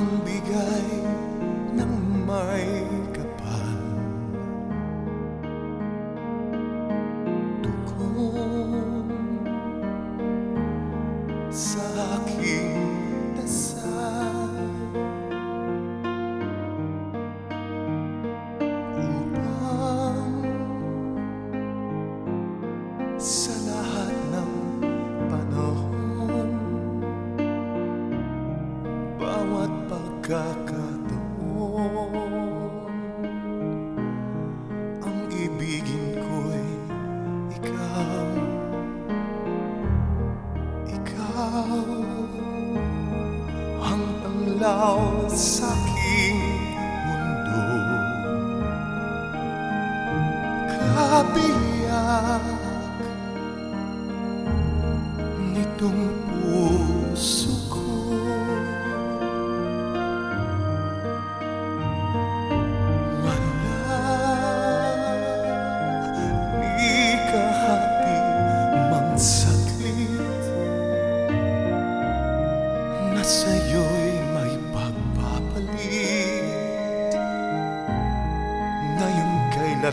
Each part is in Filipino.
ang bigay ng may kapal. Tugon sa aking dasal. Upang sa Ang ibigin ko'y ikaw. Ikaw. Ang tanglaw sa aking mundo. Kabiyak nitong puso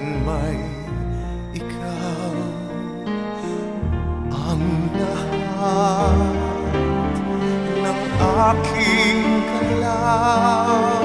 may ikaw ang lahat ng aking kalaw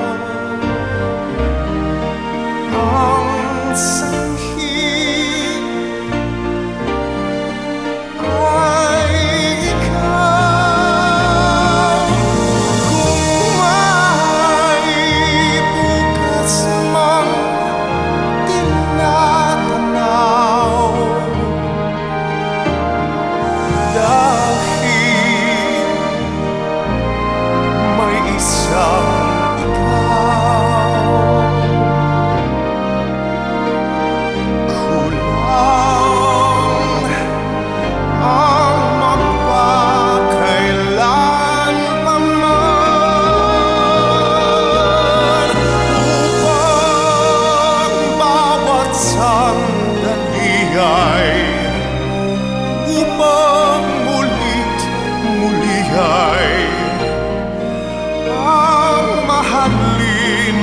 ay upang mulit muli ay ang mahalin